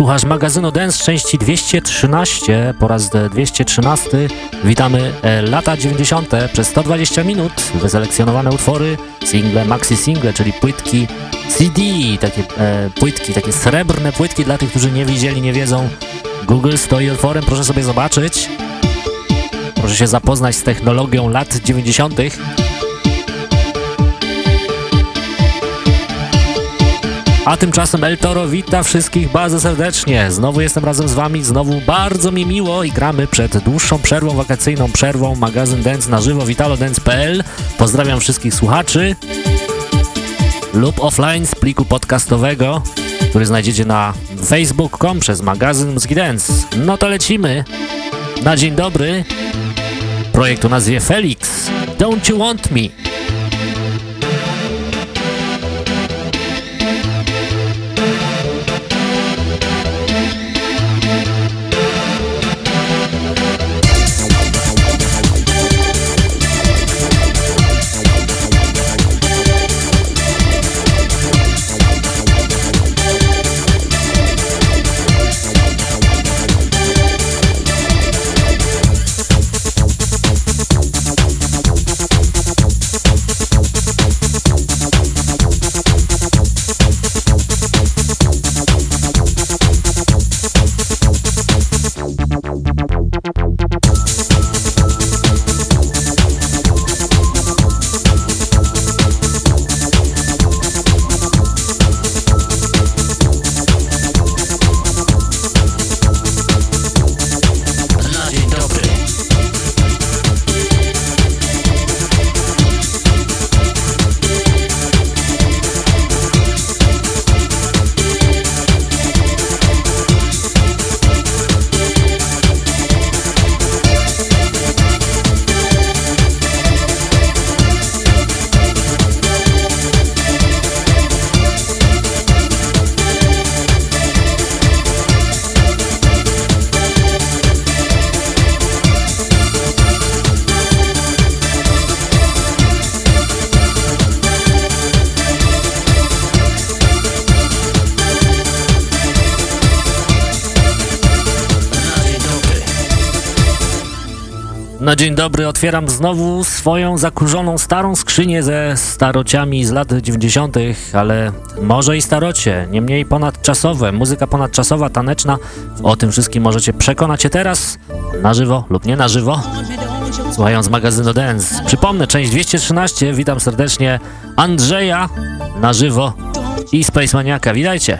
Słuchasz magazynu Dance części 213, po raz 213. Witamy e, lata 90. przez 120 minut, wyselekcjonowane utwory, single, maxi single, czyli płytki CD, takie e, płytki, takie srebrne płytki dla tych, którzy nie widzieli, nie wiedzą. Google stoi otworem, proszę sobie zobaczyć. Proszę się zapoznać z technologią lat 90. A tymczasem El Toro wita wszystkich bardzo serdecznie. Znowu jestem razem z wami, znowu bardzo mi miło i gramy przed dłuższą przerwą, wakacyjną przerwą. Magazyn Dance na żywo, witalodance.pl. Pozdrawiam wszystkich słuchaczy lub offline z pliku podcastowego, który znajdziecie na facebook.com przez magazyn Muzyki Dance. No to lecimy. Na dzień dobry. Projekt o nazwie Felix. Don't you want me? Dobry otwieram znowu swoją zakurzoną starą skrzynię ze starociami z lat 90., ale może i starocie, niemniej ponadczasowe, muzyka ponadczasowa, taneczna. O tym wszystkim możecie przekonać się teraz na żywo lub nie na żywo, słuchając magazynu Dance. Przypomnę, część 213, witam serdecznie Andrzeja na żywo i Space Maniaka. Witajcie!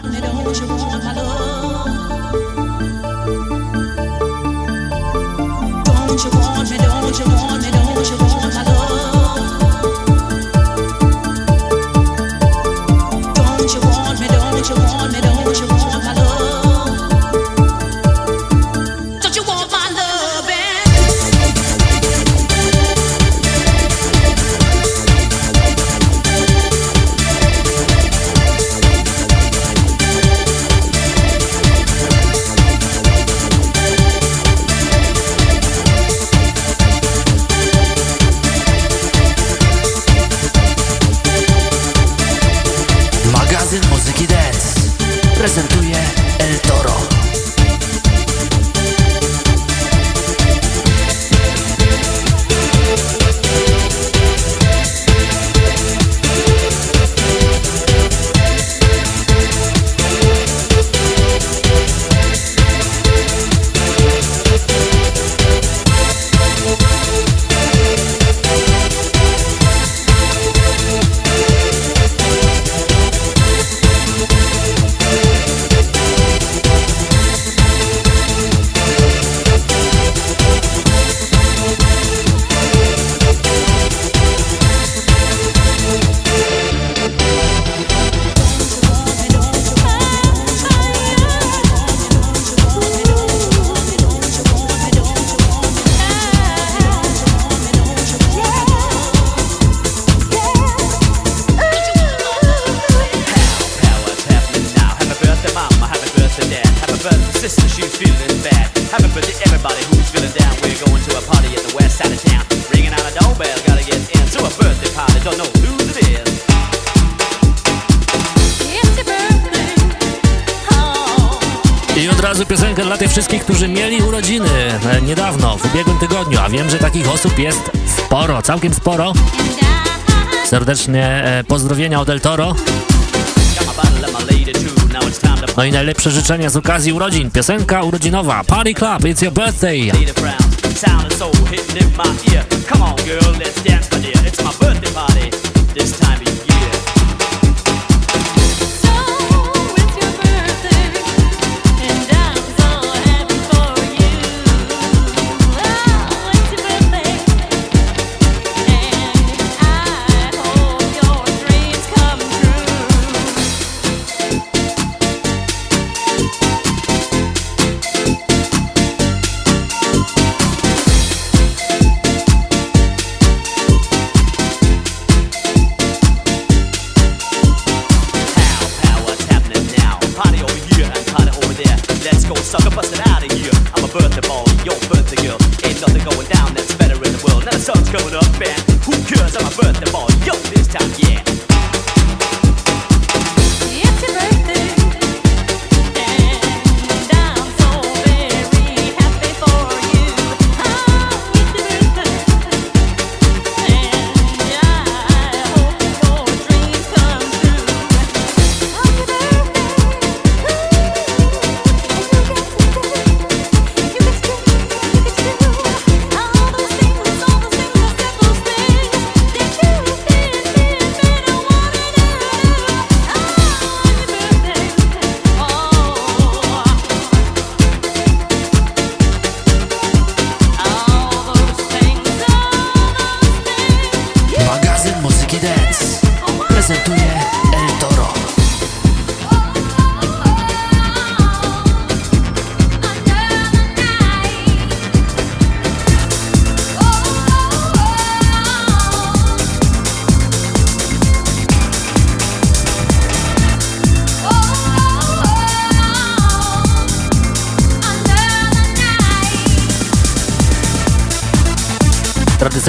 Osób jest sporo, całkiem sporo. Serdecznie e, pozdrowienia od El Toro. No i najlepsze życzenia z okazji urodzin. Piosenka urodzinowa Party Club, It's Your Birthday. Come on girl, let's dance my dear. It's my birthday party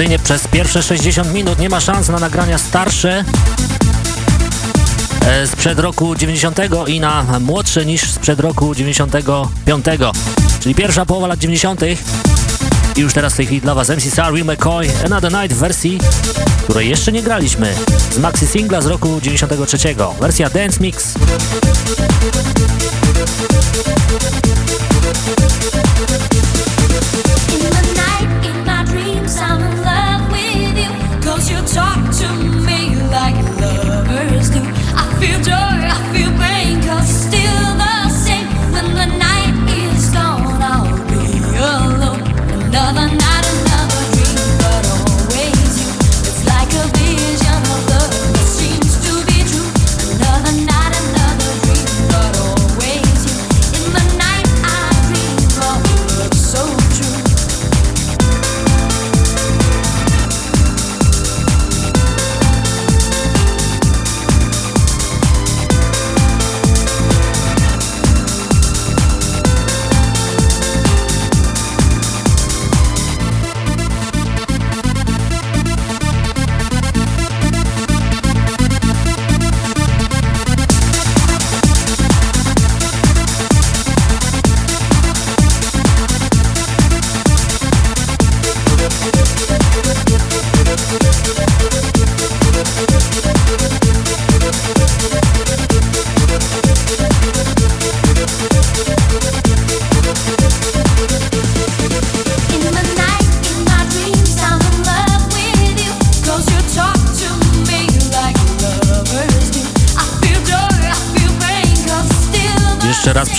tradycyjnie przez pierwsze 60 minut nie ma szans na nagrania starsze e, sprzed roku 90 i na młodsze niż sprzed roku 95. Czyli pierwsza połowa lat 90. I już teraz w tej chwili dla Was MC Sarri McCoy Another Night w wersji, której jeszcze nie graliśmy, z maxi singla z roku 93. Wersja Dance Mix. I feel joy, I feel pain, cause it's still the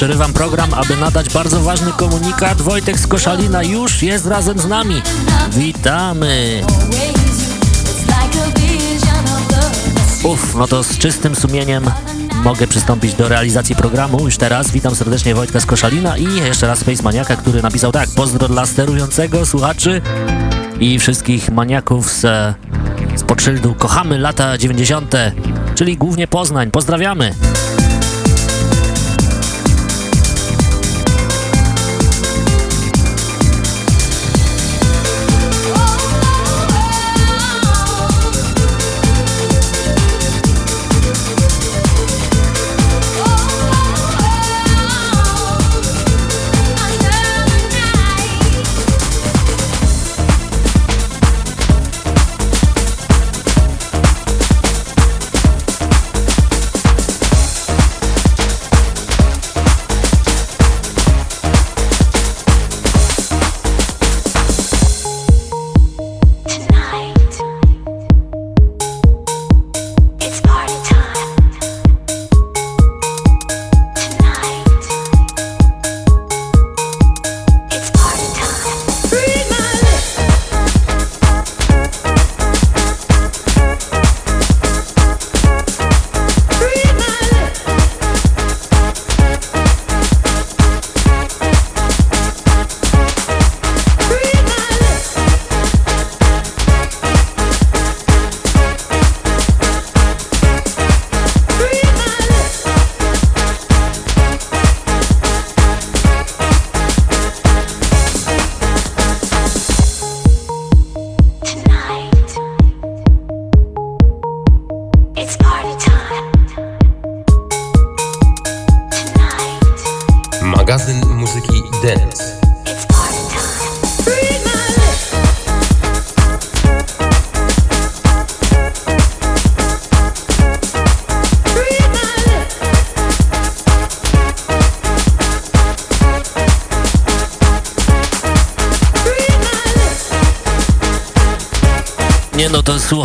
Przerywam program, aby nadać bardzo ważny komunikat. Wojtek z Koszalina już jest razem z nami. Witamy! Uff, no to z czystym sumieniem mogę przystąpić do realizacji programu. Już teraz witam serdecznie Wojtka z Koszalina i jeszcze raz Space Maniaka, który napisał tak, pozdro dla sterującego, słuchaczy i wszystkich maniaków z, z podszyldu Kochamy lata 90., czyli głównie Poznań. Pozdrawiamy!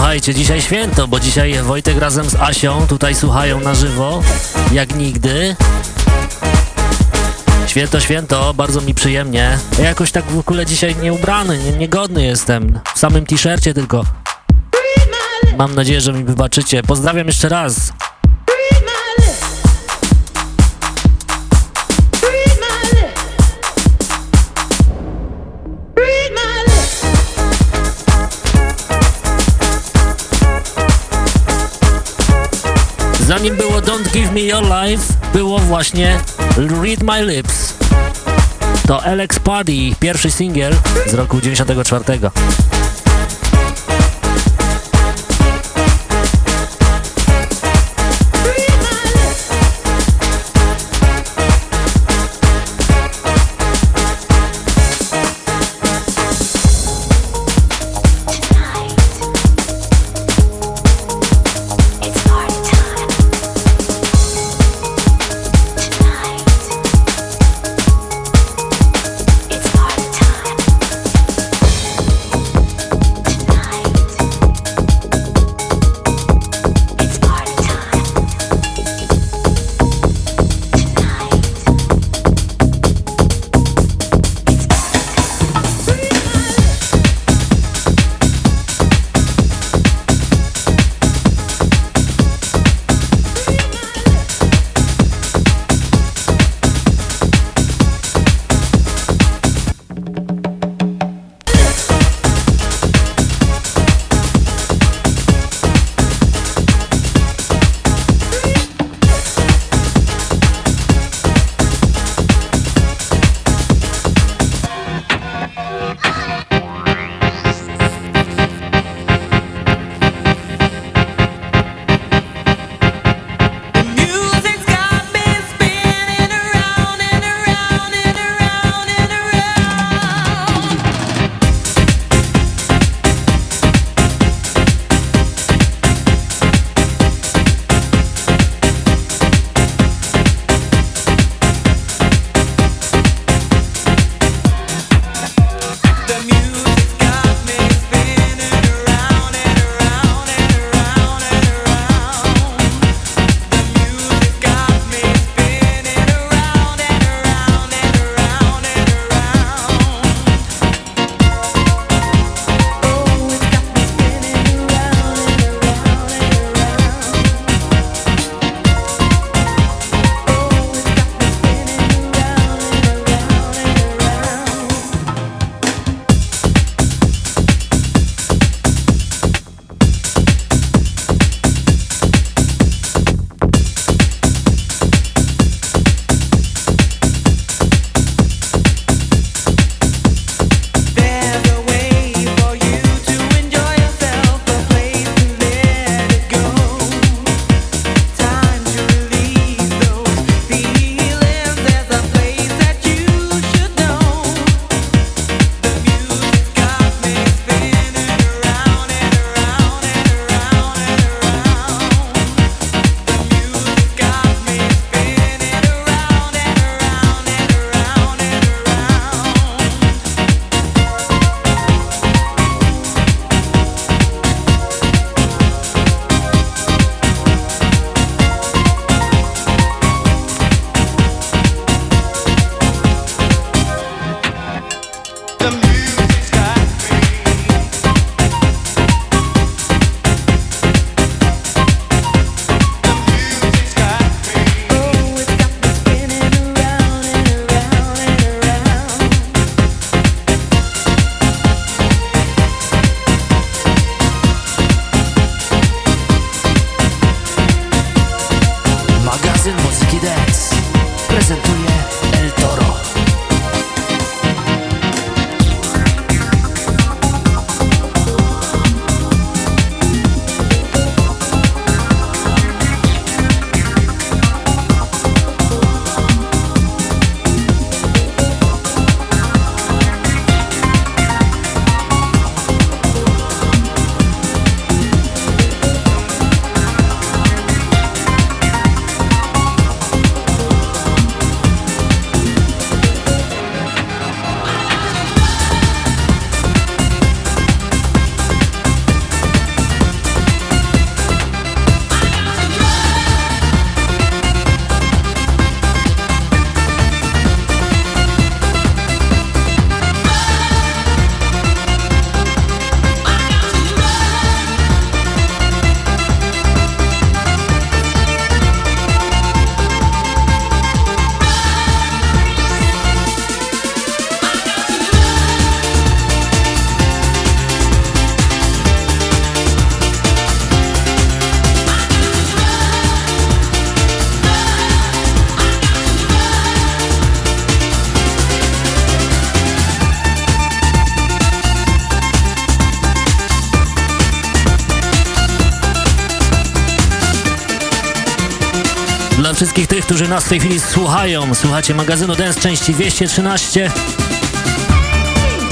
Słuchajcie, dzisiaj święto, bo dzisiaj Wojtek razem z Asią tutaj słuchają na żywo, jak nigdy. Święto, święto, bardzo mi przyjemnie. Ja jakoś tak w ogóle dzisiaj nieubrany, nie, niegodny jestem. W samym t-shircie tylko. Mam nadzieję, że mi wybaczycie. Pozdrawiam jeszcze raz. Zanim było Don't Give Me Your Life, było właśnie Read My Lips. To Alex Party, pierwszy singiel z roku 94. którzy nas w tej chwili słuchają, słuchacie magazynu Dance części 213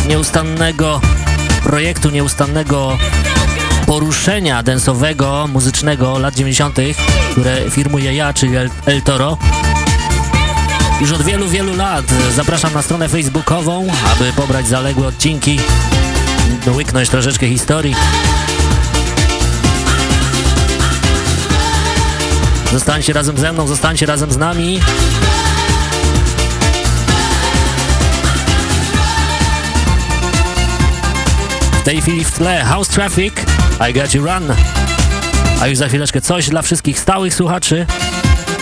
nieustannego projektu, nieustannego poruszenia densowego, muzycznego lat 90., które firmuje ja, czyli El, El Toro. Już od wielu, wielu lat zapraszam na stronę facebookową, aby pobrać zaległe odcinki, łyknąć troszeczkę historii. Zostańcie razem ze mną, zostańcie razem z nami. W tej chwili w tle House Traffic, I Got You Run. A już za chwileczkę coś dla wszystkich stałych słuchaczy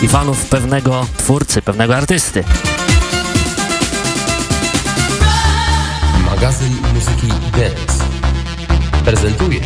i fanów pewnego twórcy, pewnego artysty. Magazyn muzyki Dance prezentuje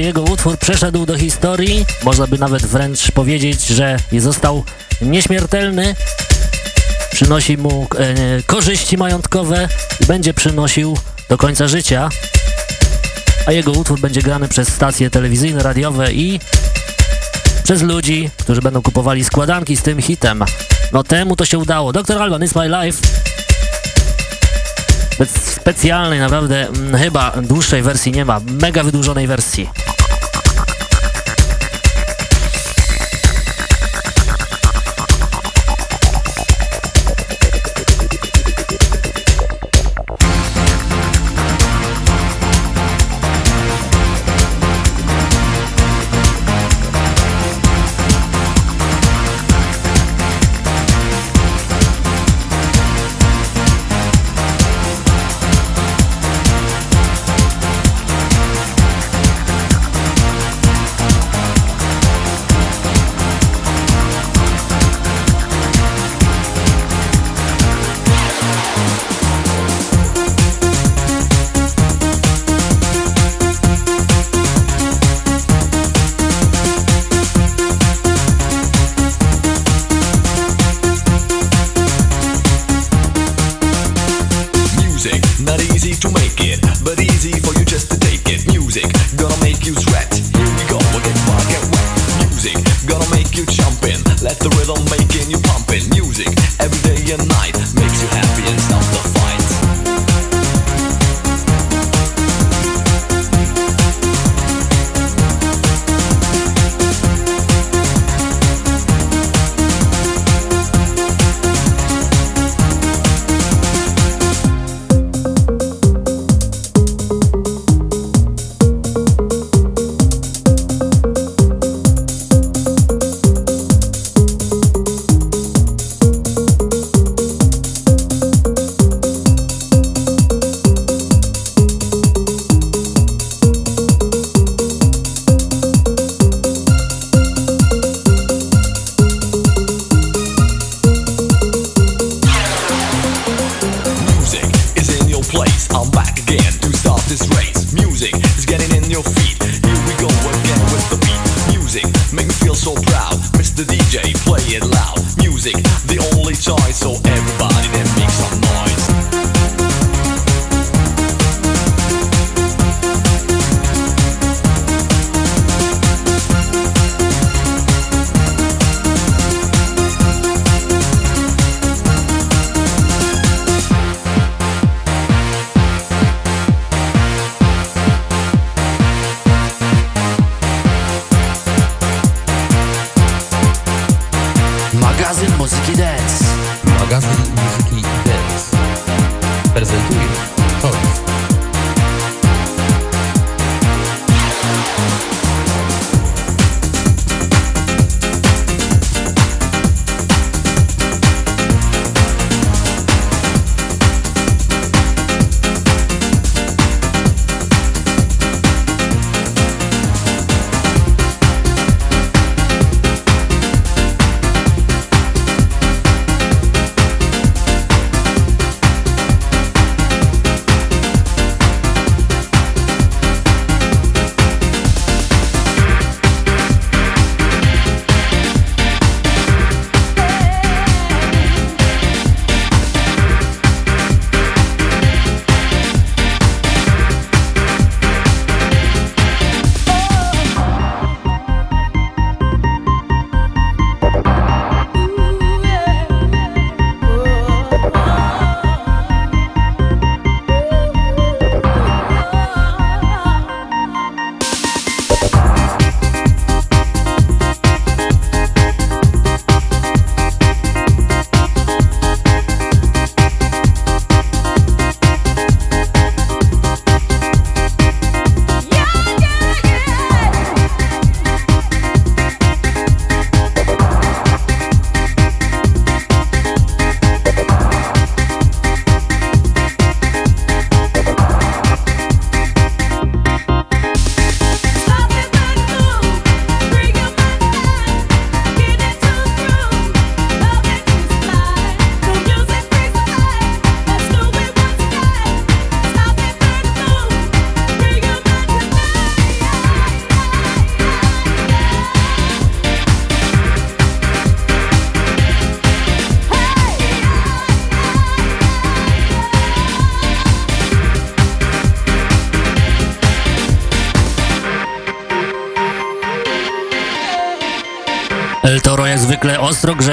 Jego utwór przeszedł do historii. Można by nawet wręcz powiedzieć, że został nieśmiertelny. Przynosi mu e, korzyści majątkowe i będzie przynosił do końca życia. A jego utwór będzie grany przez stacje telewizyjne, radiowe i przez ludzi, którzy będą kupowali składanki z tym hitem. No temu to się udało. Dr. Alban, It's My Life specjalnej, naprawdę mm, chyba dłuższej wersji nie ma, mega wydłużonej wersji.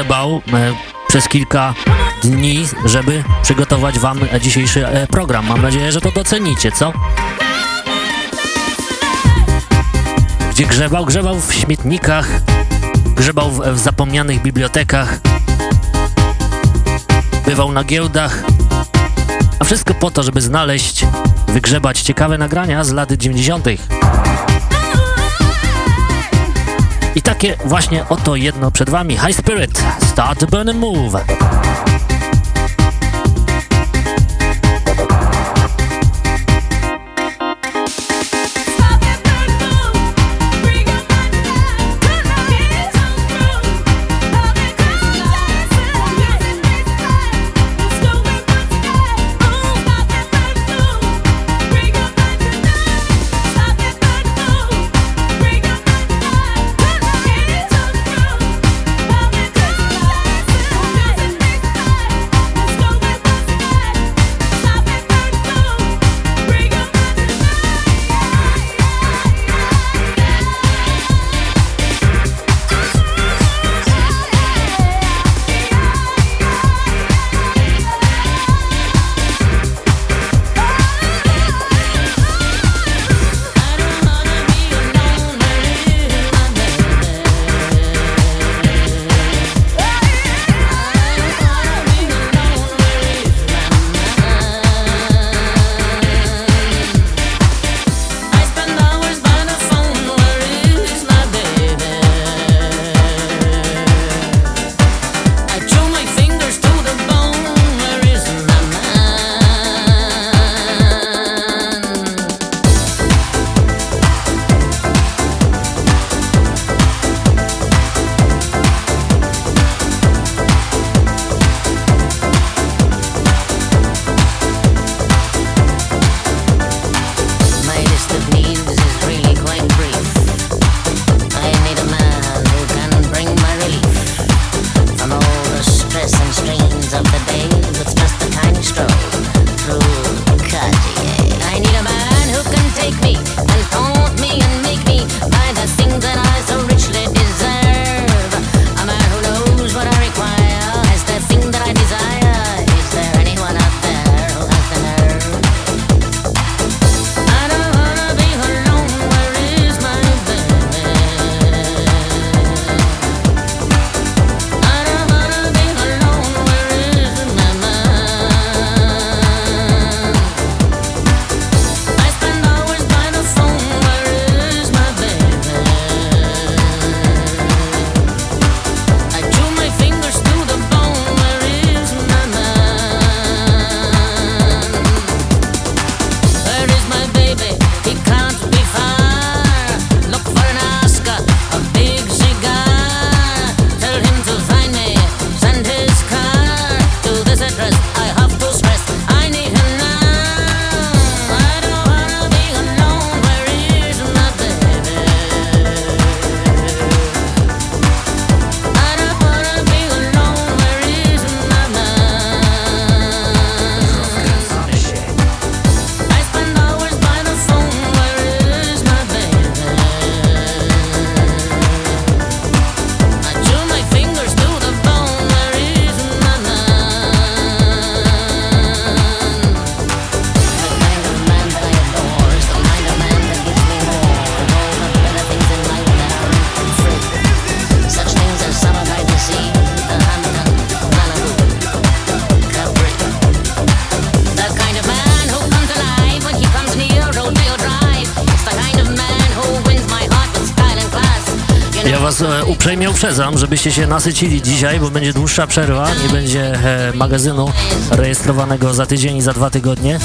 E, przez kilka dni, żeby przygotować wam dzisiejszy e, program. Mam nadzieję, że to docenicie, co? Gdzie grzebał? Grzebał w śmietnikach, grzebał w, w zapomnianych bibliotekach, bywał na giełdach, a wszystko po to, żeby znaleźć, wygrzebać ciekawe nagrania z lat 90. takie właśnie oto jedno przed wami. High Spirit, Start Burn and Move. Uprzedzam, żebyście się nasycili dzisiaj, bo będzie dłuższa przerwa, nie będzie e, magazynu rejestrowanego za tydzień i za dwa tygodnie.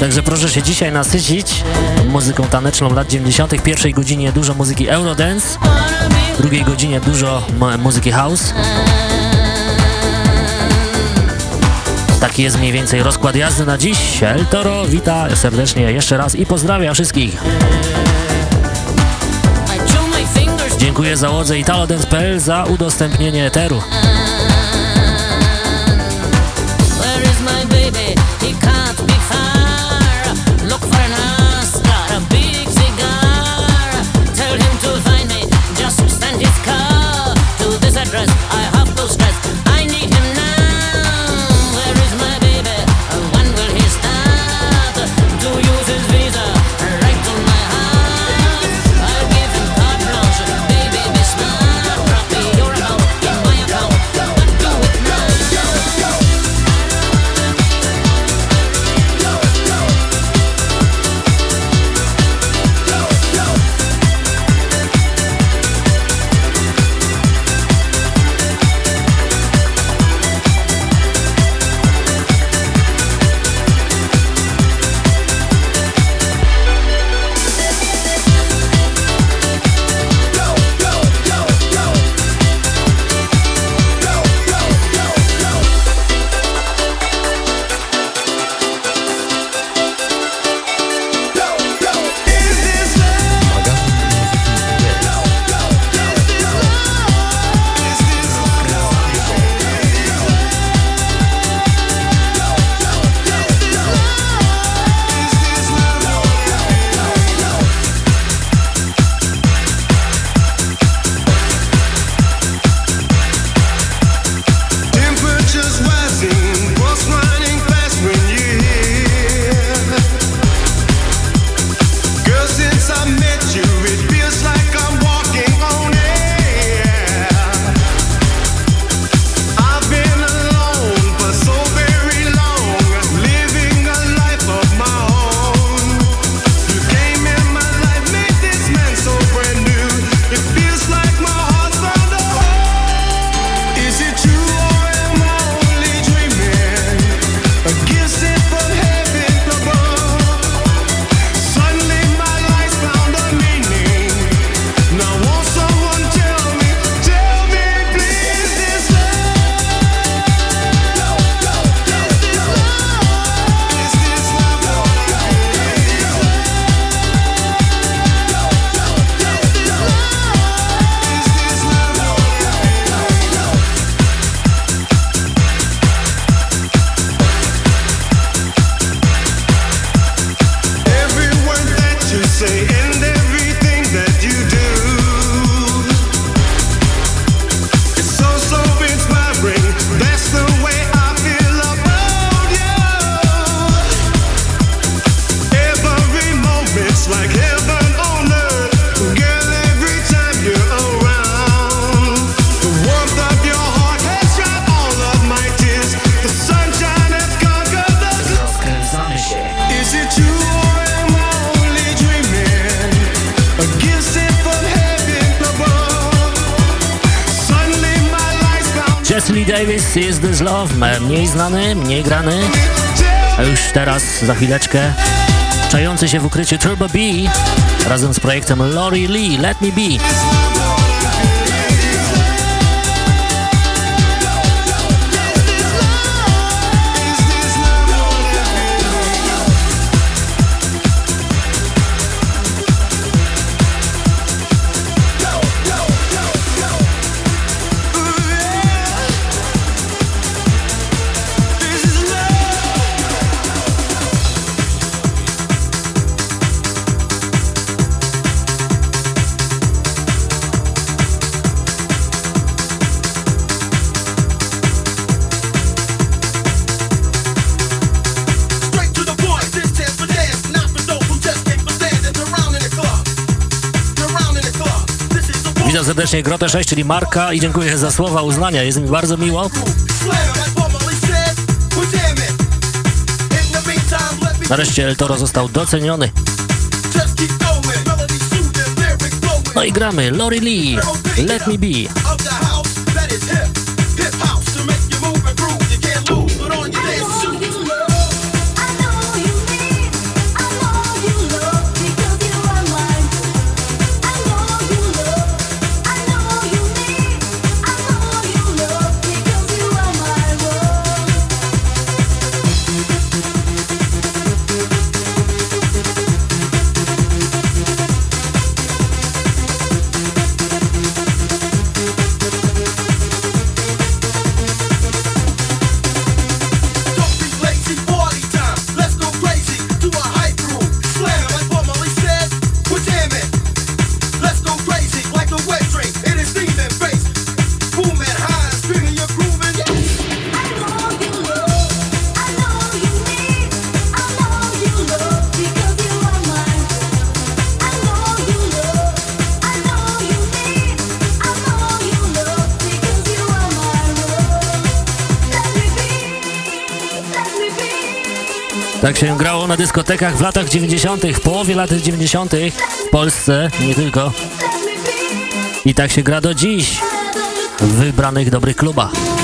Także proszę się dzisiaj nasycić muzyką taneczną lat 90. W pierwszej godzinie dużo muzyki Eurodance, drugiej godzinie dużo muzyki house. Taki jest mniej więcej rozkład jazdy na dziś. El Toro wita serdecznie jeszcze raz i pozdrawia wszystkich. Dziękuję załodze italodance.pl za udostępnienie eteru. Za chwileczkę, czający się w ukryciu Turbo B razem z projektem Lori Lee, Let Me Be. Serdecznie Grotę 6, czyli Marka i dziękuję za słowa uznania, jest mi bardzo miło. Nareszcie El Toro został doceniony. No i gramy Lori Lee, Let Me Be. Tak się grało na dyskotekach w latach 90., w połowie lat 90. w Polsce, nie tylko. I tak się gra do dziś w wybranych dobrych klubach.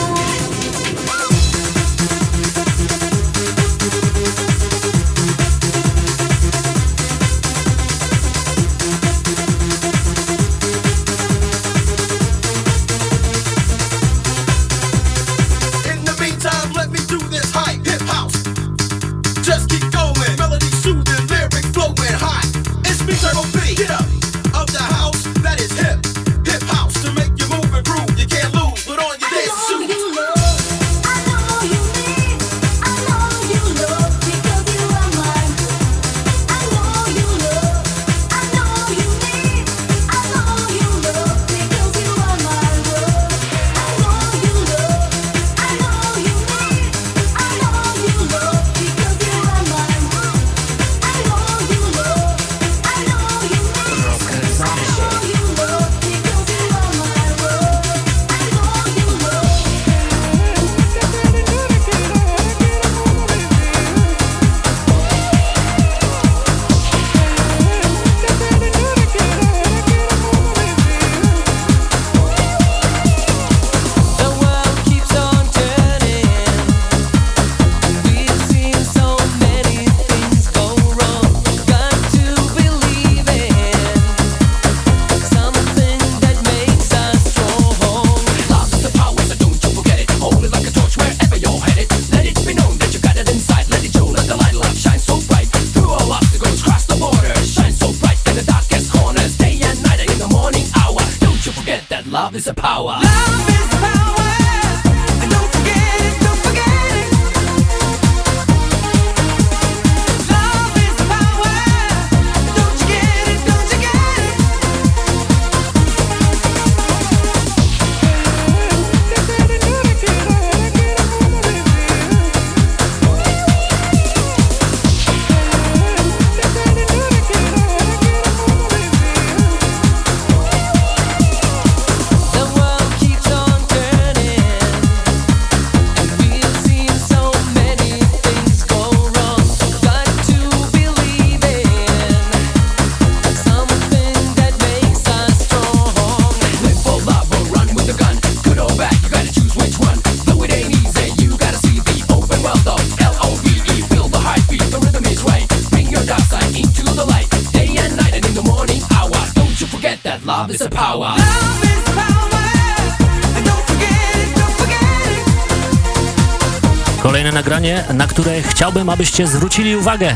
Na które chciałbym, abyście zwrócili uwagę.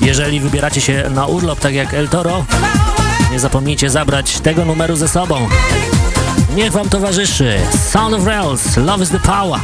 Jeżeli wybieracie się na urlop tak jak El Toro, nie zapomnijcie zabrać tego numeru ze sobą. Niech wam towarzyszy Sound of Rails, Love is the Power.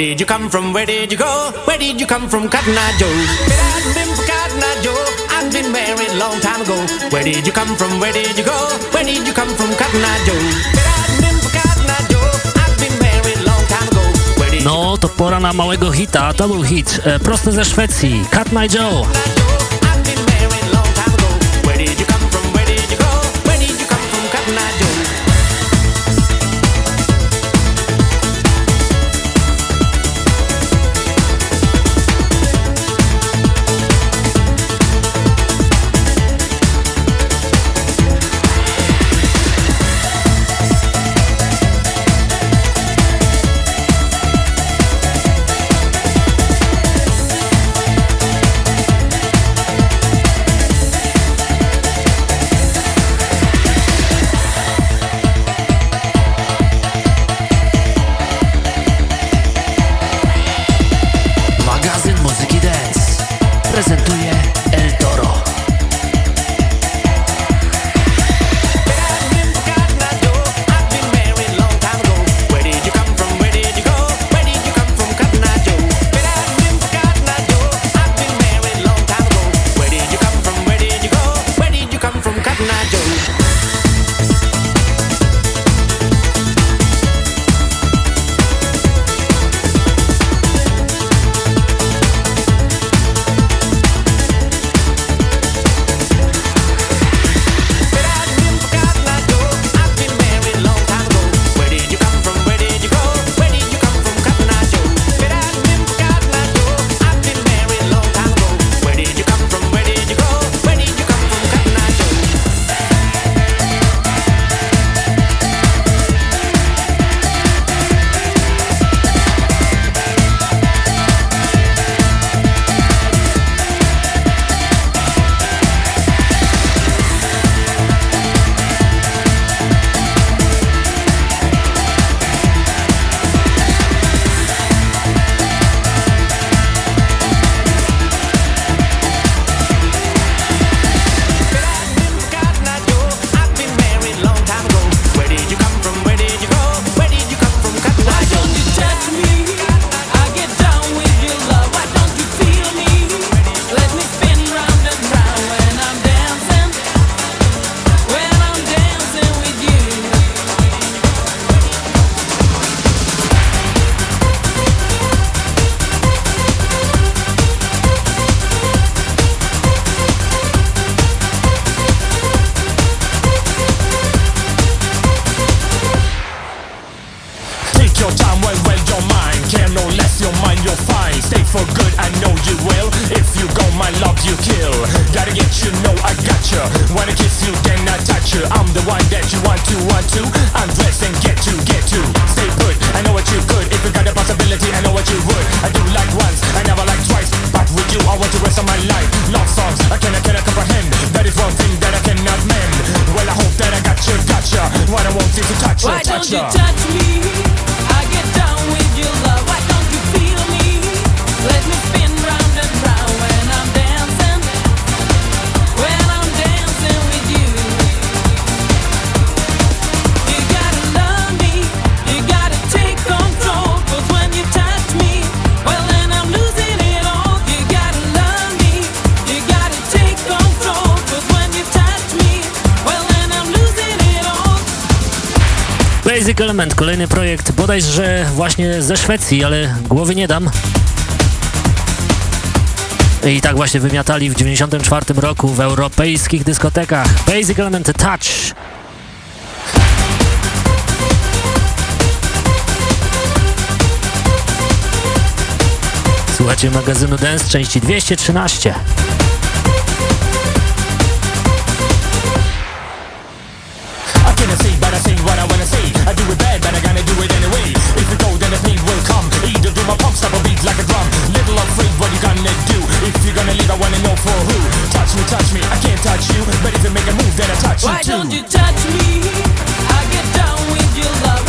Where did you come from? Where did you go? Where did you come from, Cotton Eye Joe? But I've been for Cotton Eye Joe. I've been married a long time ago. Where did you come from? Where did you go? Where did you come from, Cotton Eye Joe? No, to pora na małego hita, double był hit, prosto ze Szwecji, My Joe. Kolejny projekt bodajże właśnie ze Szwecji, ale głowy nie dam. I tak właśnie wymiatali w 94 roku w europejskich dyskotekach. Basic Element Touch. Słuchajcie magazynu Dance części 213. my pumps have a beat like a drum. Little afraid what you gonna do. If you're gonna leave I wanna know for who. Touch me, touch me, I can't touch you. But if you make a move then I touch Why you too Why don't you touch me? I get down with your love.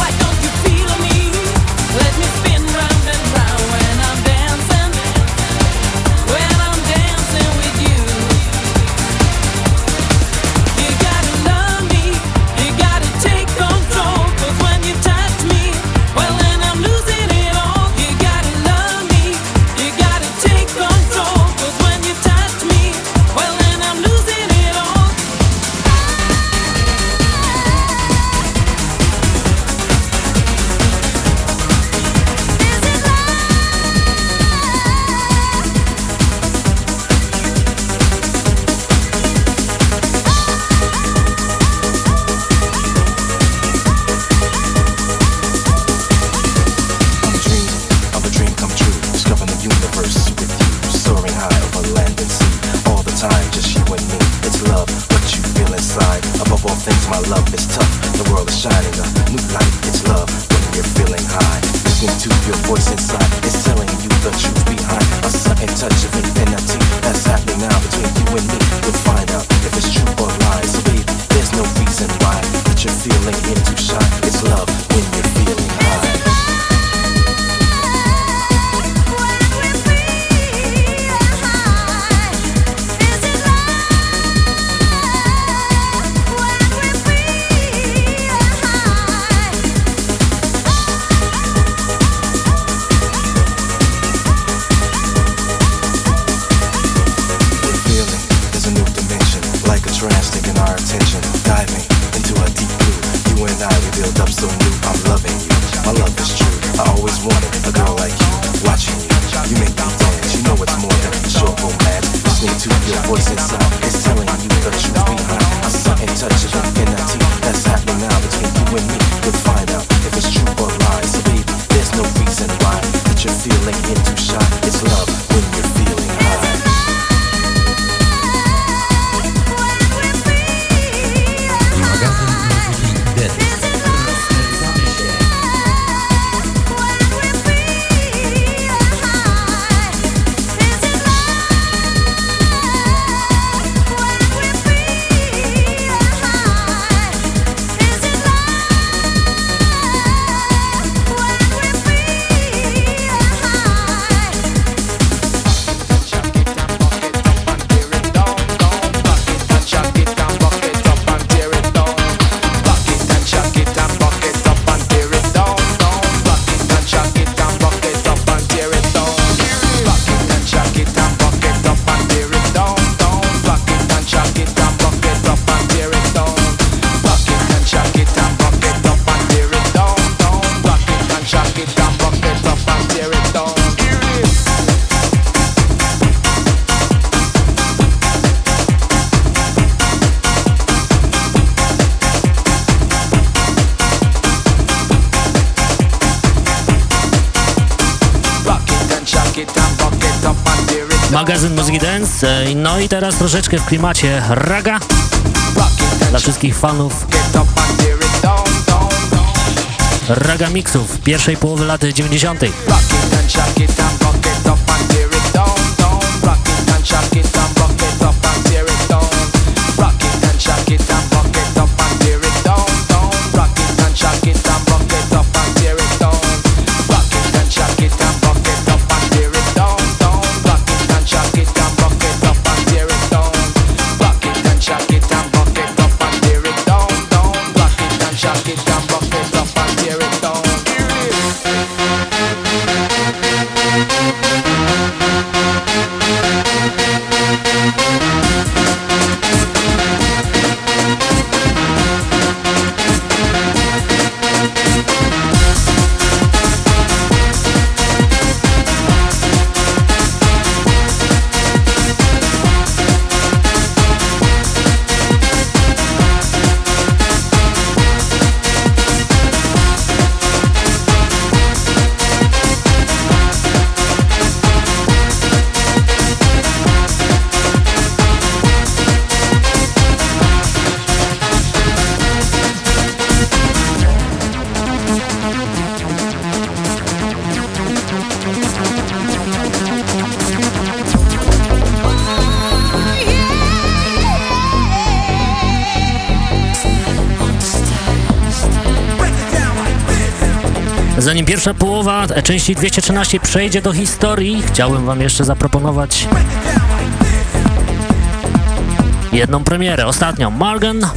teraz troszeczkę w klimacie raga dla wszystkich fanów raga mixów pierwszej połowy lat 90. części 213 przejdzie do historii, chciałem Wam jeszcze zaproponować jedną premierę, ostatnią, Morgan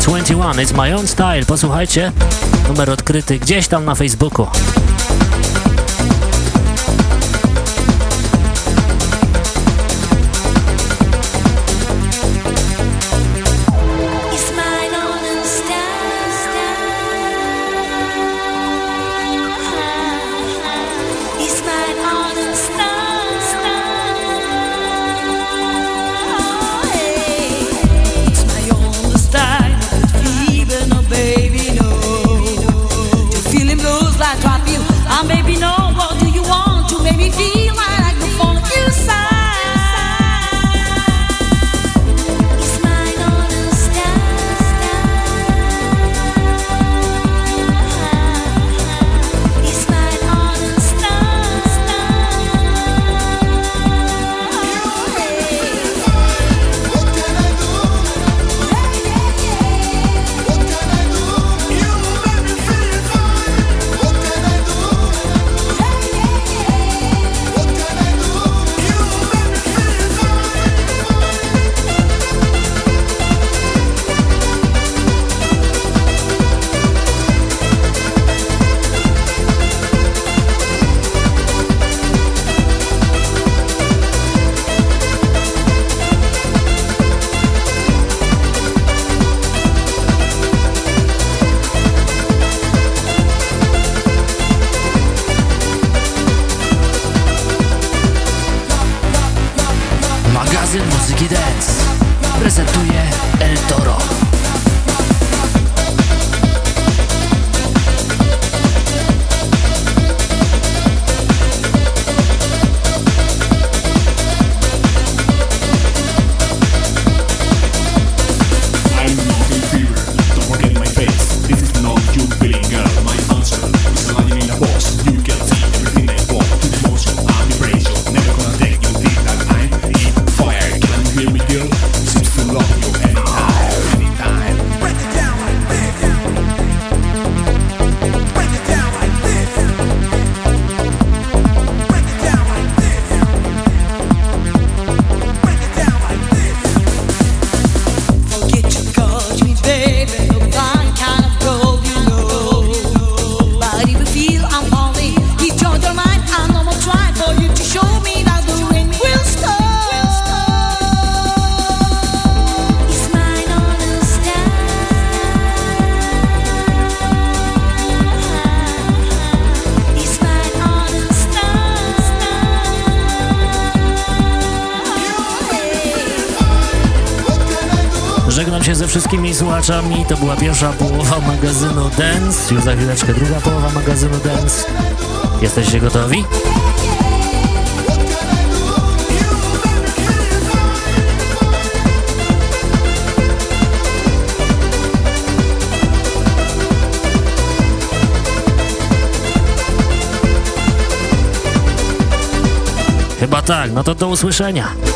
21, It's My Own Style, posłuchajcie, numer odkryty gdzieś tam na Facebooku. to była pierwsza połowa magazynu Dance, już za chwileczkę druga połowa magazynu Dance. Jesteście gotowi? Chyba tak, no to do usłyszenia.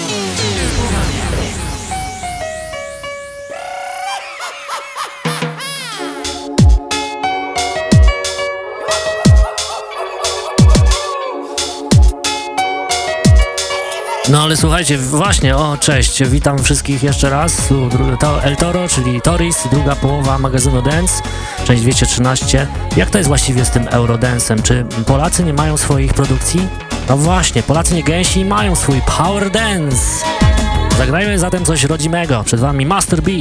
Słuchajcie, właśnie, o, cześć, witam wszystkich jeszcze raz. To El Toro, czyli Toris, druga połowa magazynu Dance, część 213. Jak to jest właściwie z tym Eurodensem? Czy Polacy nie mają swoich produkcji? No właśnie, Polacy nie gęsi mają swój Power Dance. Zagrajmy zatem coś rodzimego. Przed Wami Master B.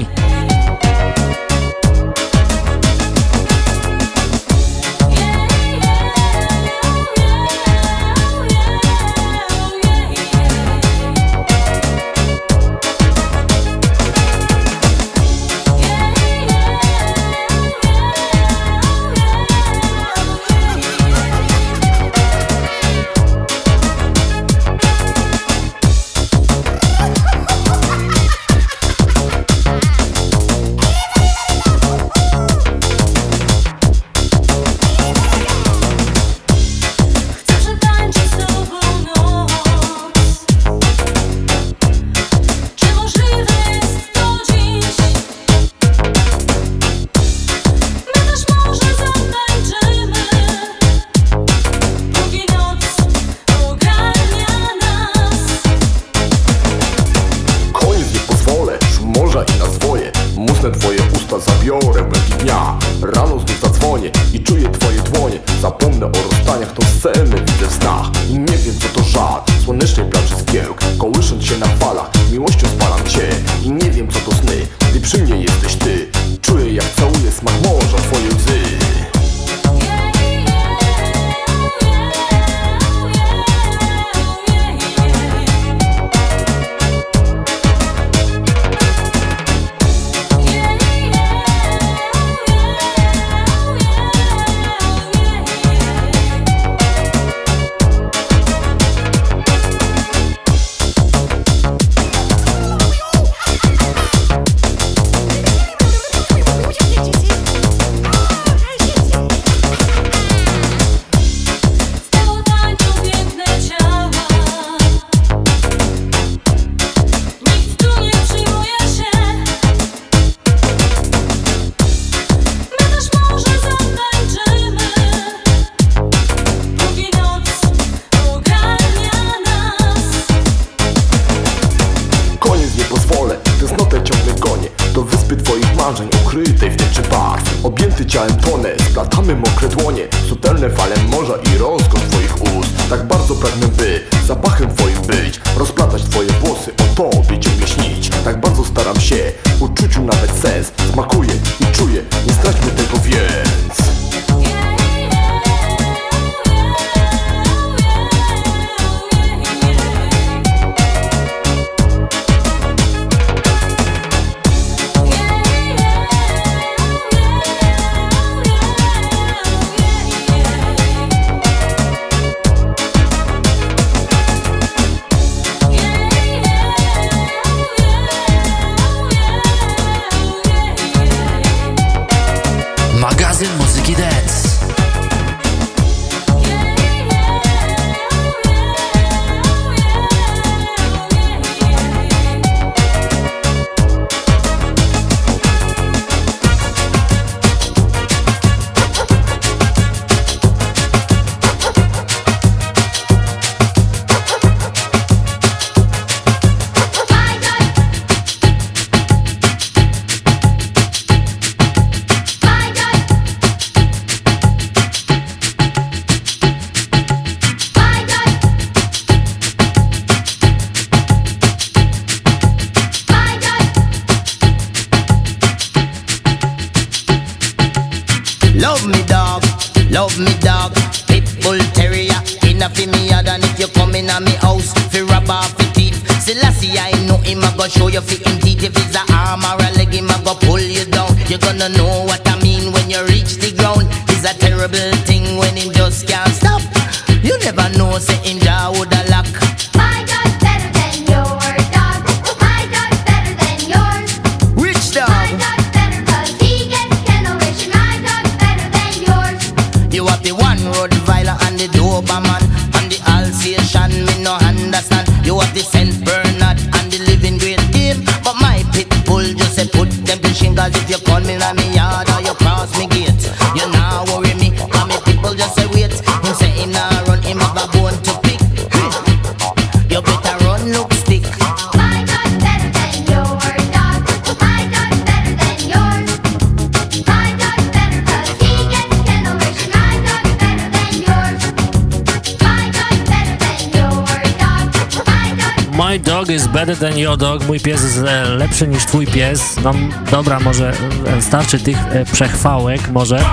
dog, mój pies jest e, lepszy niż twój pies. No dobra, może e, starczy tych e, przechwałek, może.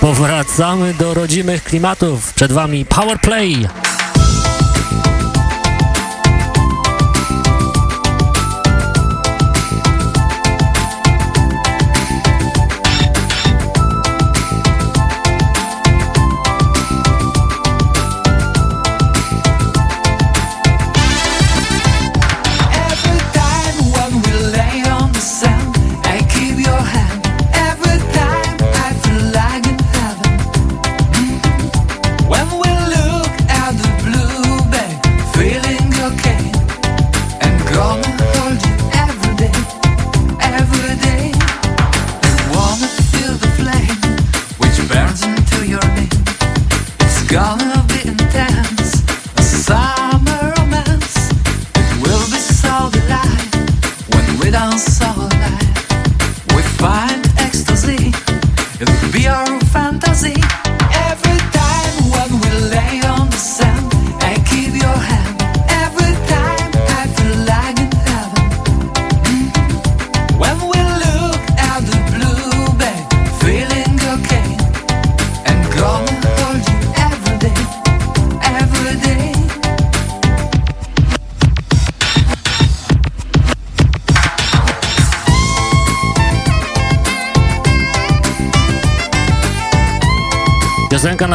Powracamy do rodzimych klimatów. Przed wami Powerplay.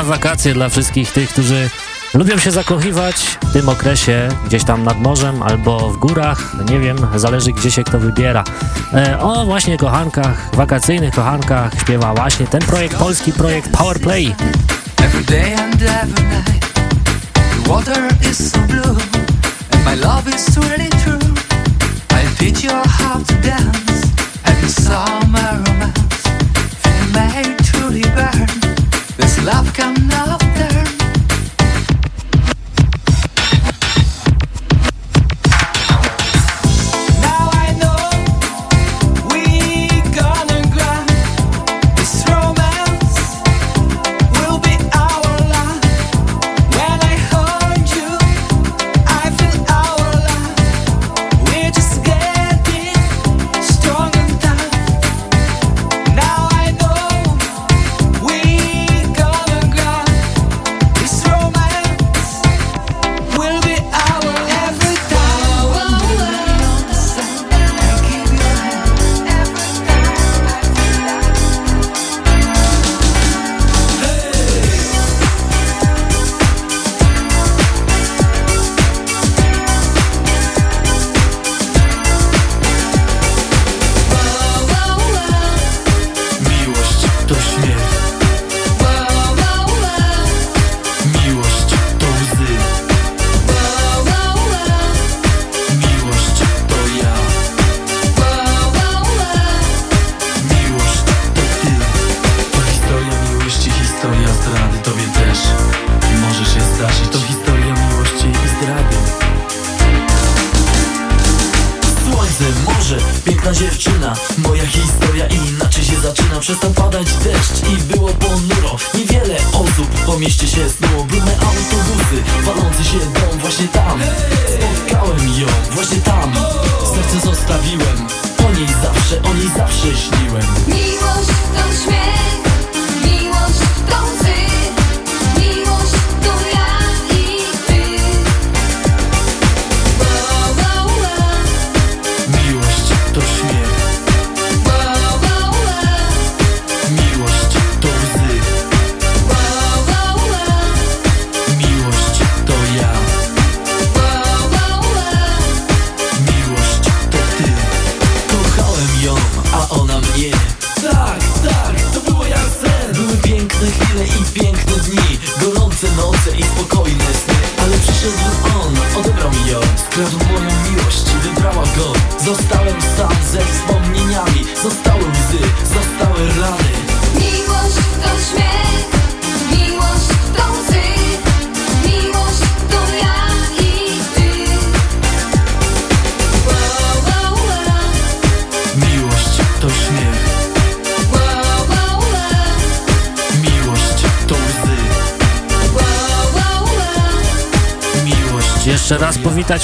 wakacje dla wszystkich tych, którzy lubią się zakochiwać w tym okresie gdzieś tam nad morzem albo w górach, no nie wiem, zależy gdzie się kto wybiera. E, o właśnie kochankach, wakacyjnych kochankach śpiewa właśnie ten projekt, polski projekt Powerplay. Every day and every night The water is so blue And my love is really true I'll teach you how to dance Every summer romance Feel made truly burn Love come after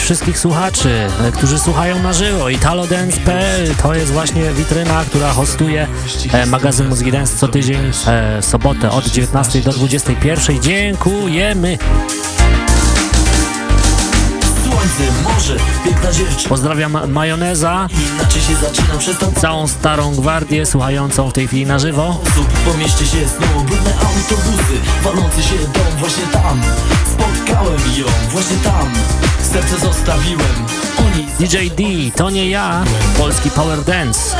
wszystkich słuchaczy, e, którzy słuchają na żywo. ItaloDance.pl to jest właśnie witryna, która hostuje e, magazyn Mózgi Dance co tydzień e, w sobotę od 19 do 21. Dziękujemy! Pozdrawiam Majoneza, Inaczej się zaczyna przez to całą starą gwardię słuchającą w tej chwili na żywo. Po mieście się snuło brudne autobusy Walący się dom właśnie tam Spotkałem ją właśnie tam Serce zostawiłem Oni DJ D, to nie ja, polski Power Dance.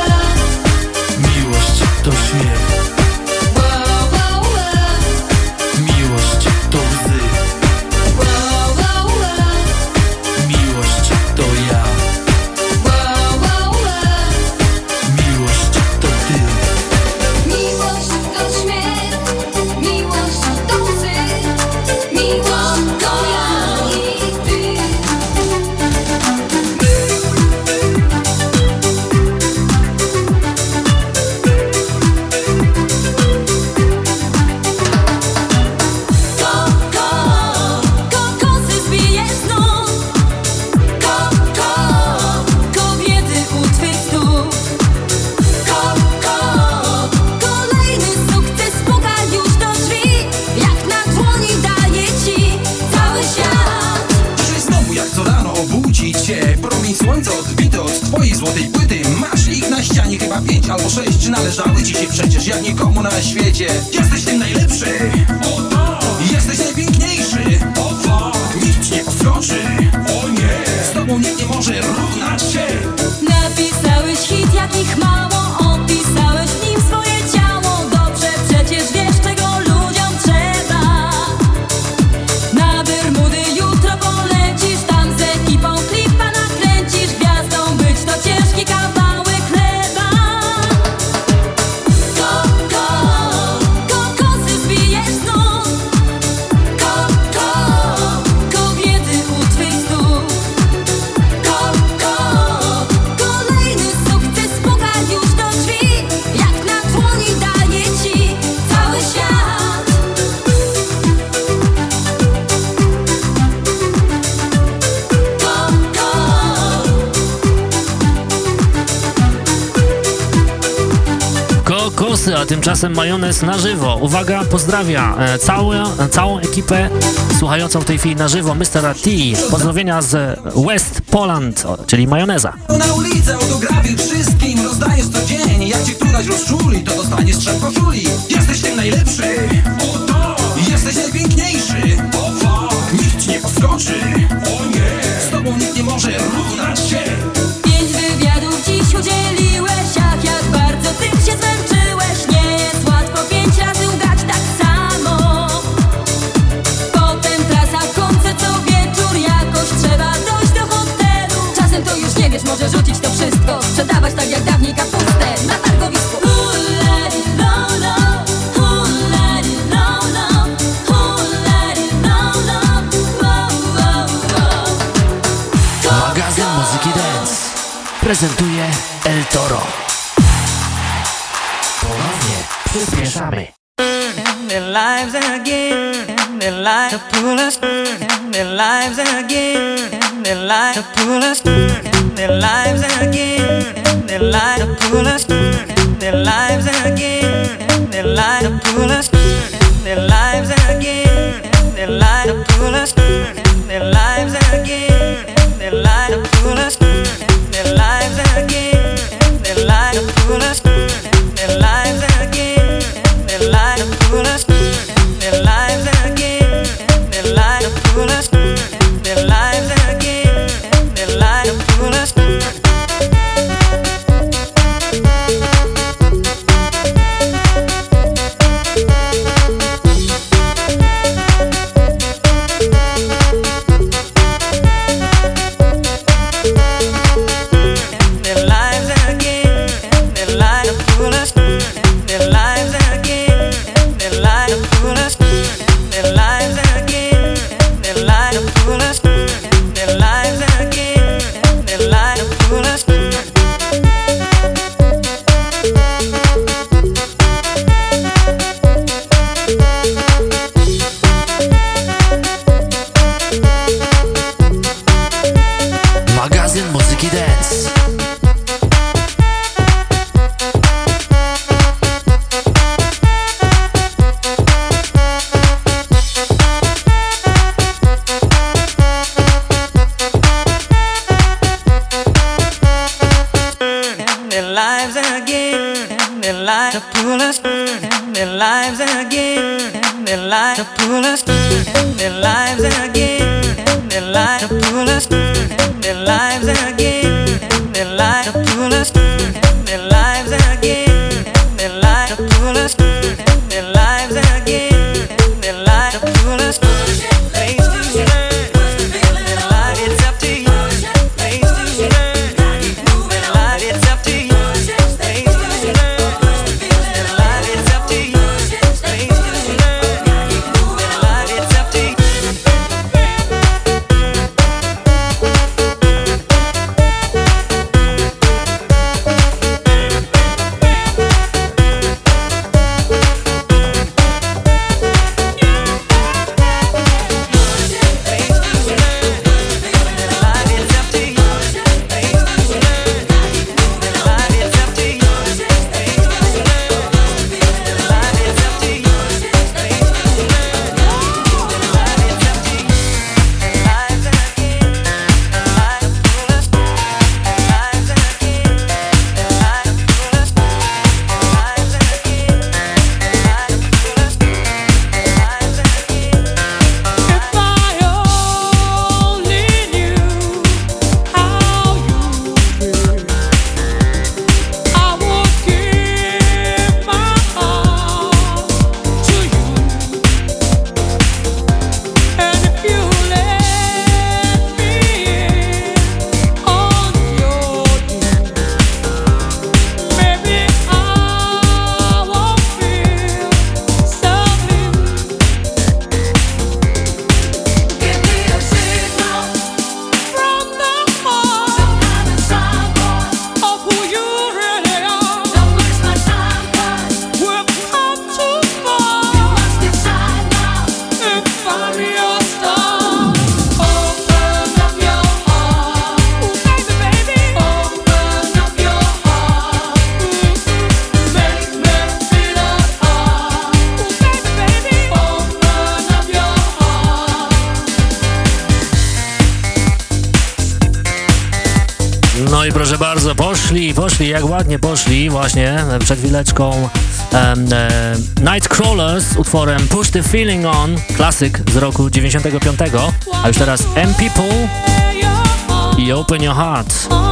Miłość to śmiech Tymczasem majonez na żywo. Uwaga, pozdrawia e, całą, całą ekipę słuchającą w tej chwili na żywo Mr. T. Pozdrowienia z West Poland, czyli majoneza. Na ulicę wszystkim rozdajesz dzień Jak któraś rozczuli, to dostaniesz strzep koszuli Jesteś tym najlepszy O tak Jesteś najpiękniejszy O tak Nikt ci nie poskoczy O nie Z tobą nikt nie może równać się Sprzedawać tak jak dawniej kapustę Na targowisku. Magazyn Muzyki Dance prezentuje El Toro. Ponownie przyspieszamy. their lives again, their lives to pull us, their lives again, their lives to pull us, their lives again, their lives to pull us, their lives again, their lives to pull us, their lives again, their lives to pull us, their lives again, przed chwileczką um, e, Nightcrawlers z utworem Push the Feeling On, klasyk z roku 95, a już teraz M People i Open Your Heart.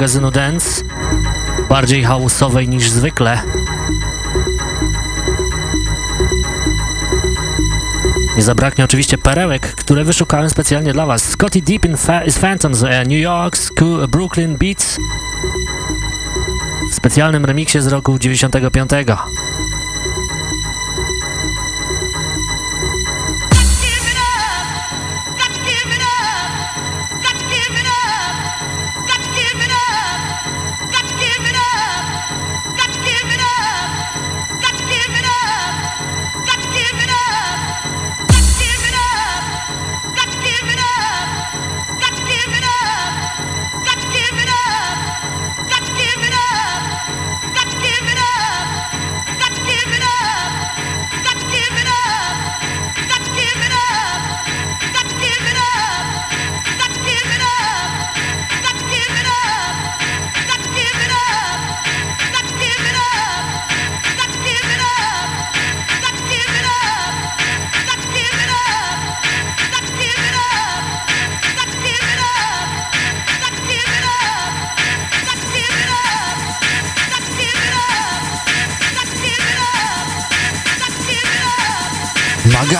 Magazynu Dance, bardziej house'owej niż zwykle. Nie zabraknie oczywiście perełek, które wyszukałem specjalnie dla Was. Scotty Deep in Fa Phantoms, e, New York, Scu- Brooklyn Beats w specjalnym remiksie z roku 95.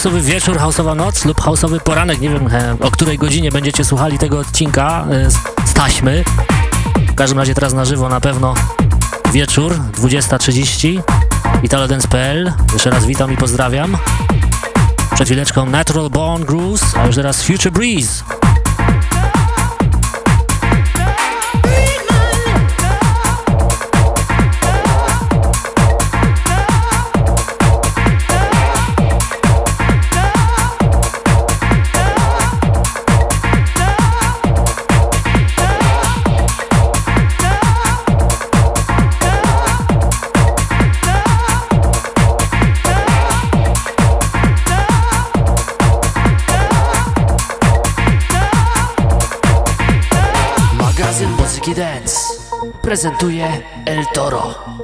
Houseowy wieczór, houseowa noc lub houseowy poranek. Nie wiem, e, o której godzinie będziecie słuchali tego odcinka e, z, taśmy. W każdym razie teraz na żywo na pewno wieczór, 20.30. italodance.pl. Jeszcze raz witam i pozdrawiam. Przed chwileczką Natural Born Grooves, a już teraz Future Breeze. Prezentuje El Toro.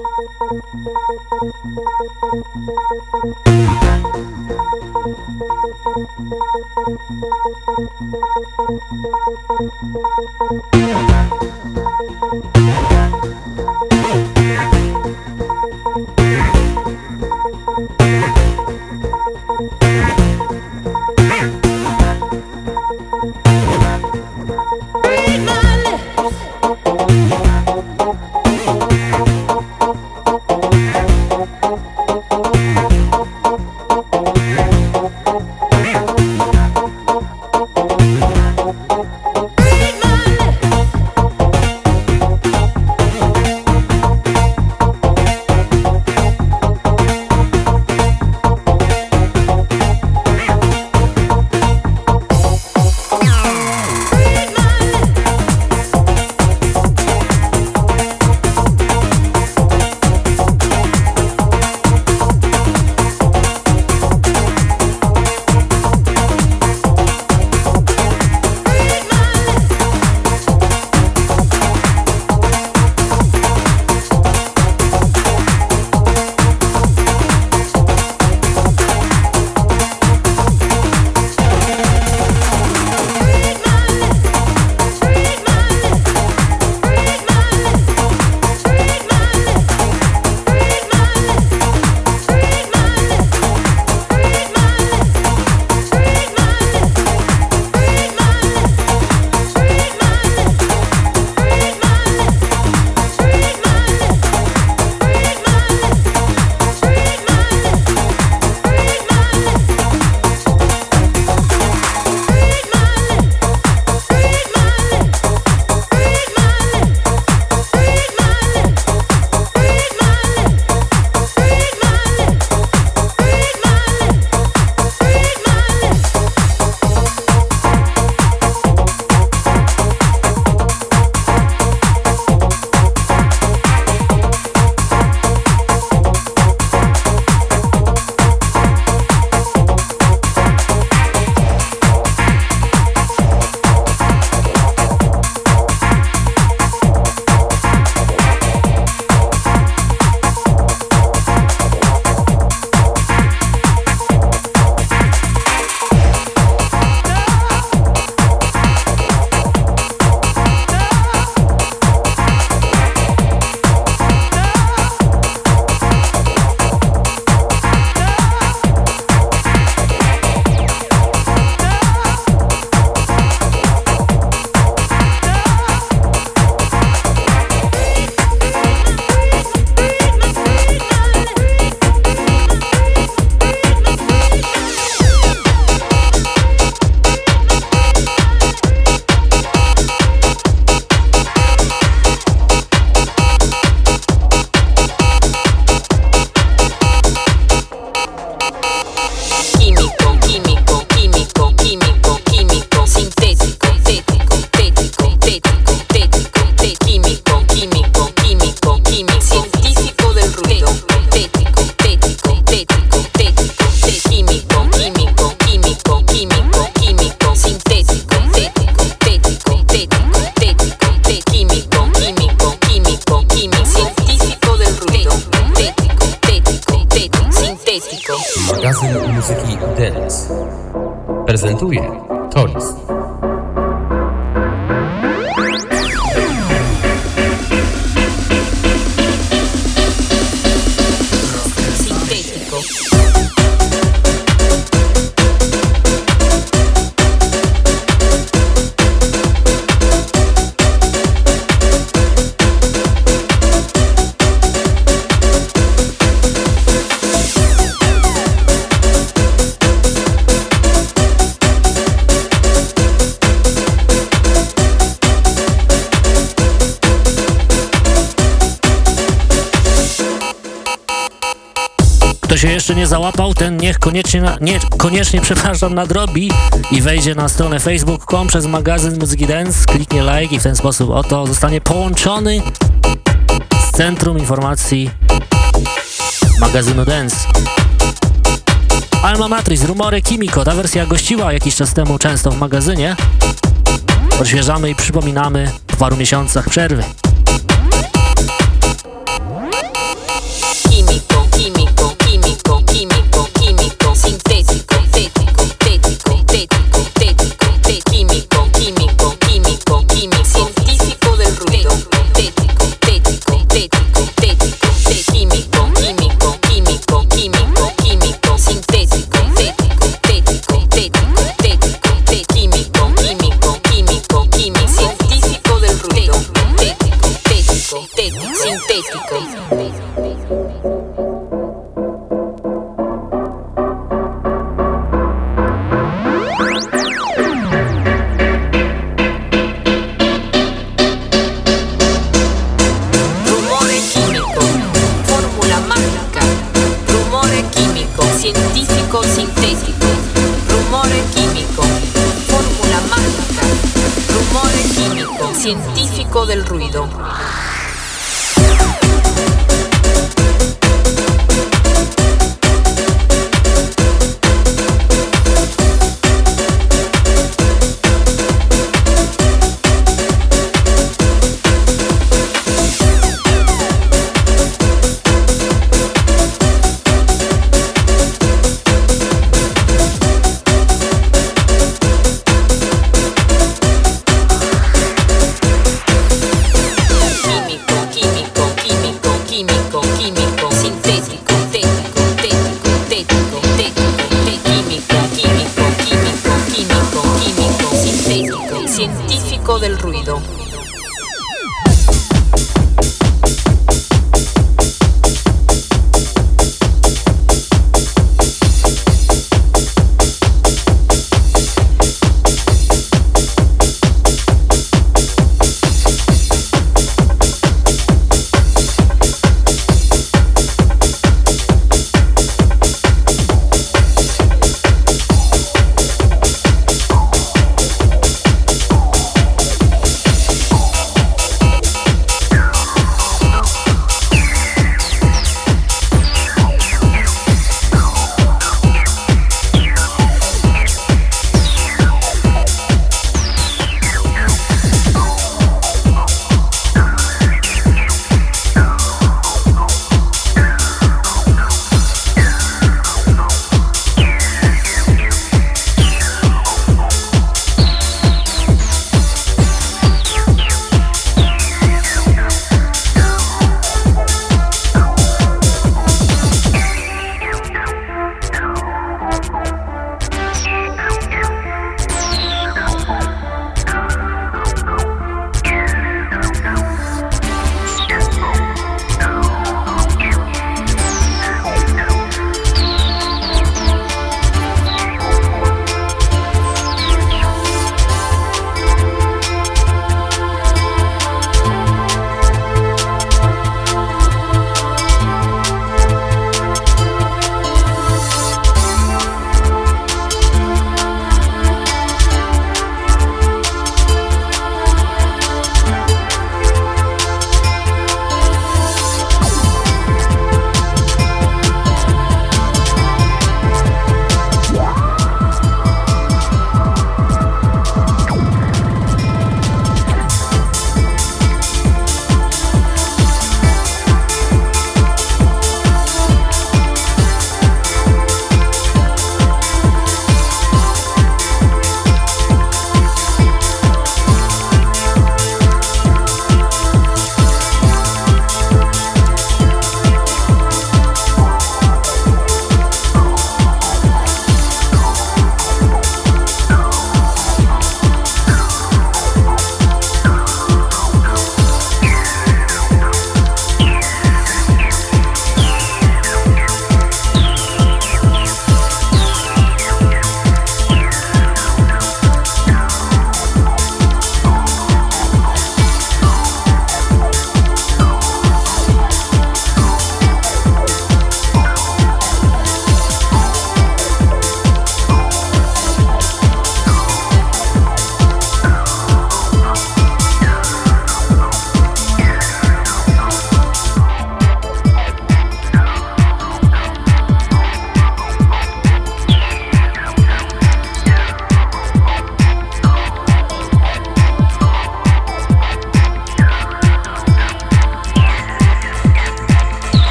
Prezentuje Toris. Jeszcze nie załapał, ten niech koniecznie, na, nie, koniecznie przepraszam, nadrobi i wejdzie na stronę facebook.com przez magazyn Muzyki Dance, kliknie like i w ten sposób oto zostanie połączony z Centrum Informacji magazynu Dance. Alma Matrix, Rumory Kimiko, ta wersja gościła jakiś czas temu często w magazynie. Odświeżamy i przypominamy po paru miesiącach przerwy. don't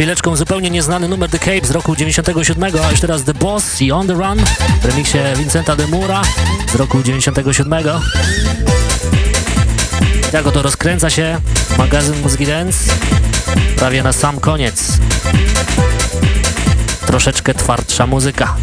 chwileczką zupełnie nieznany numer The Cape z roku 97, a już teraz The Boss i On The Run w remiksie Vincenta de Mura z roku 97. Tak oto rozkręca się magazyn Muzyki Dance prawie na sam koniec. Troszeczkę twardsza muzyka.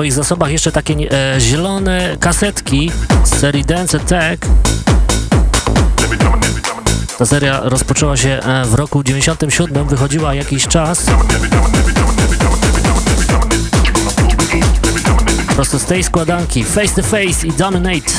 Swoich zasobach jeszcze takie e, zielone kasetki z serii Dance Attack. Ta seria rozpoczęła się e, w roku 97, wychodziła jakiś czas. Prosto z tej składanki Face to Face i Dominate.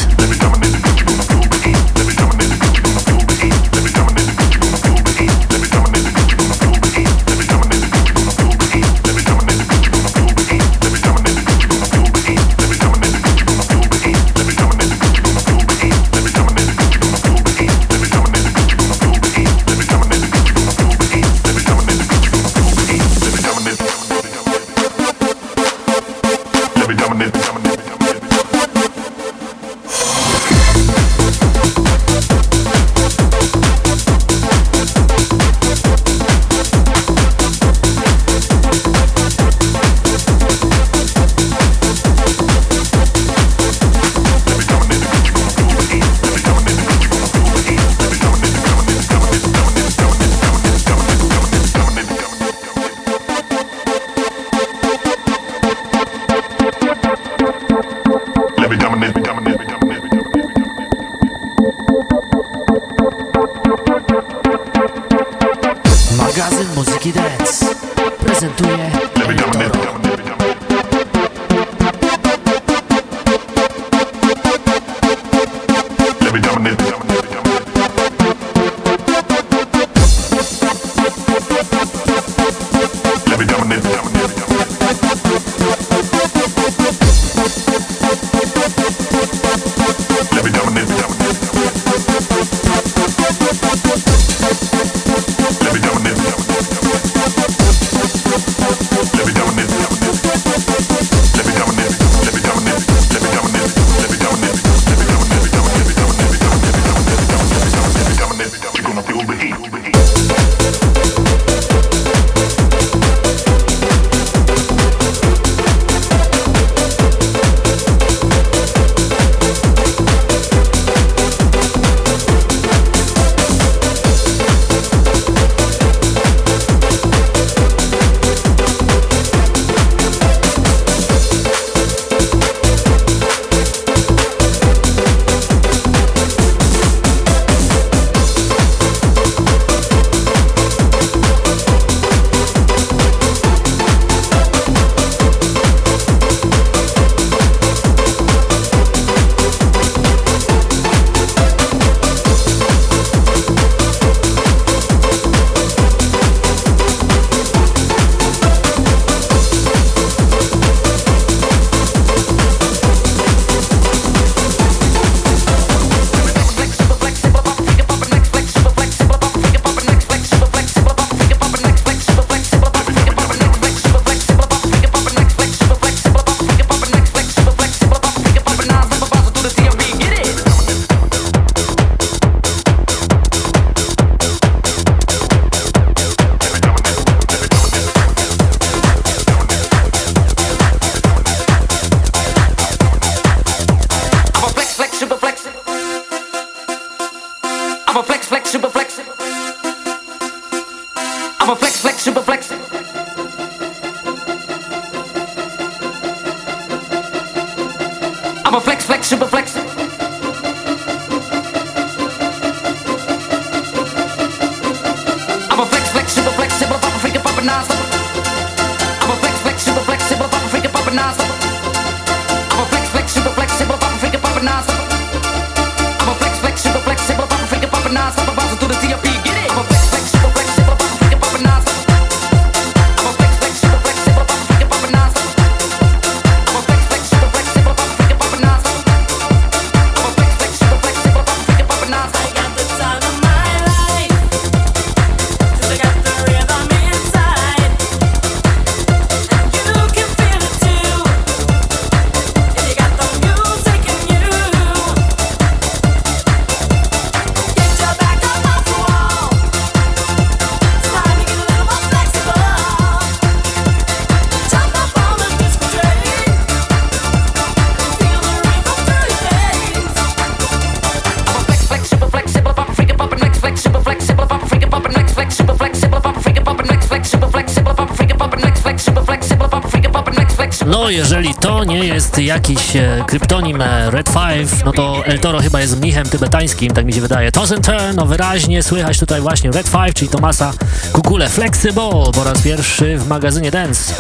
jeżeli to nie jest jakiś e, kryptonim e, Red Five, no to El Toro chyba jest mnichem tybetańskim, tak mi się wydaje. Tozen Turn, no wyraźnie słychać tutaj właśnie Red Five, czyli Tomasa Kukule Flexible po raz pierwszy w magazynie Dance.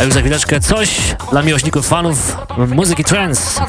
A już za chwileczkę coś dla miłośników, fanów muzyki trance.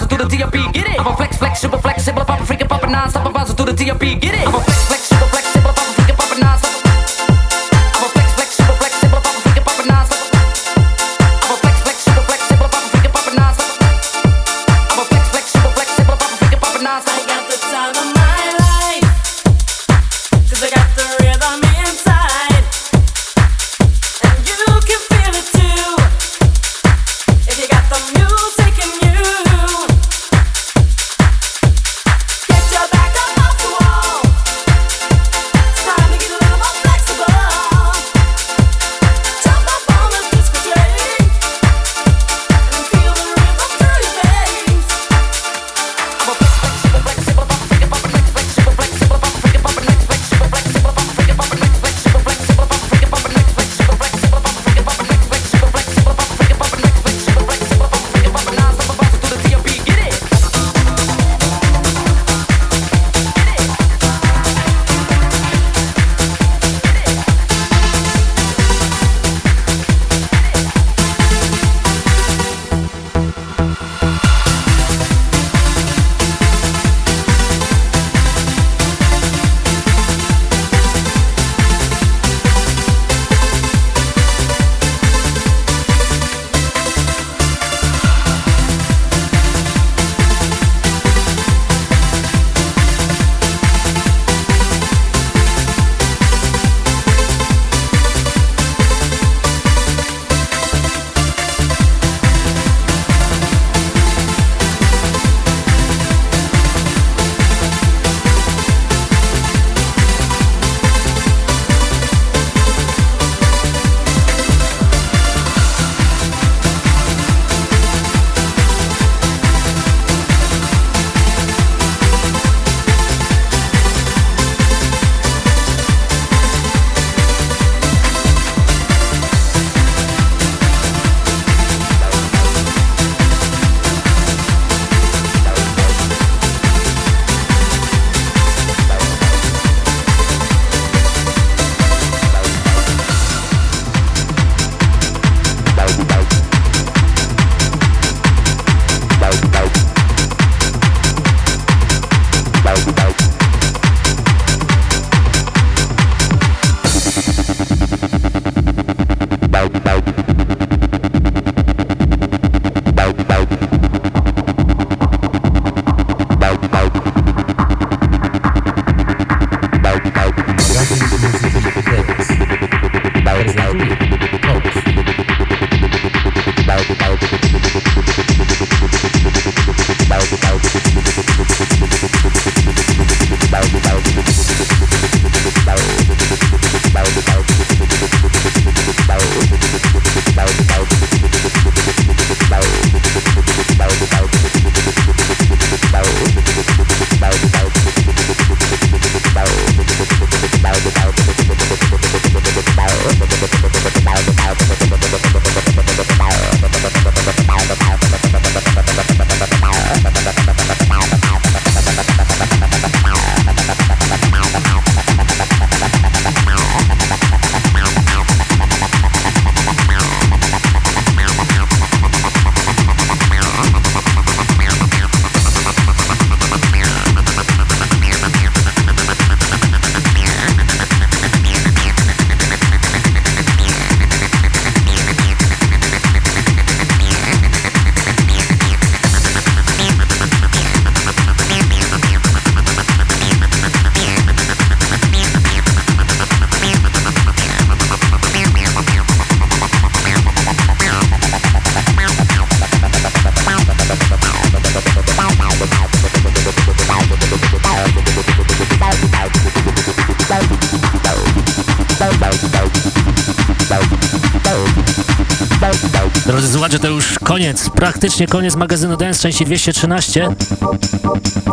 Praktycznie koniec magazynu Dance części 213.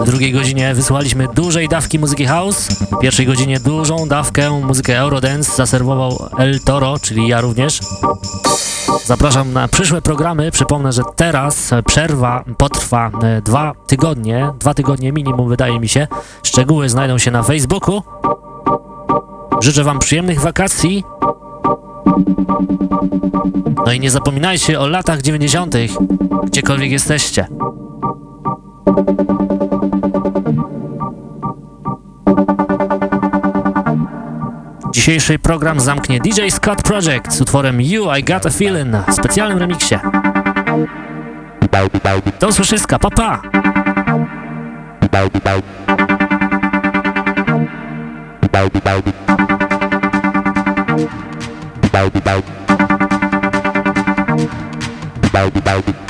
W drugiej godzinie wysłuchaliśmy dużej dawki muzyki house, w pierwszej godzinie dużą dawkę muzykę Eurodance zaserwował El Toro, czyli ja również. Zapraszam na przyszłe programy. Przypomnę, że teraz przerwa potrwa e, dwa tygodnie, dwa tygodnie minimum wydaje mi się. Szczegóły znajdą się na Facebooku. Życzę Wam przyjemnych wakacji. No i nie zapominajcie o latach 90., gdziekolwiek jesteście. Dzisiejszy program zamknie DJ Scott Project z utworem You I Got a Feeling w specjalnym remiksie. Do usłyszyska, papa! Pa. I would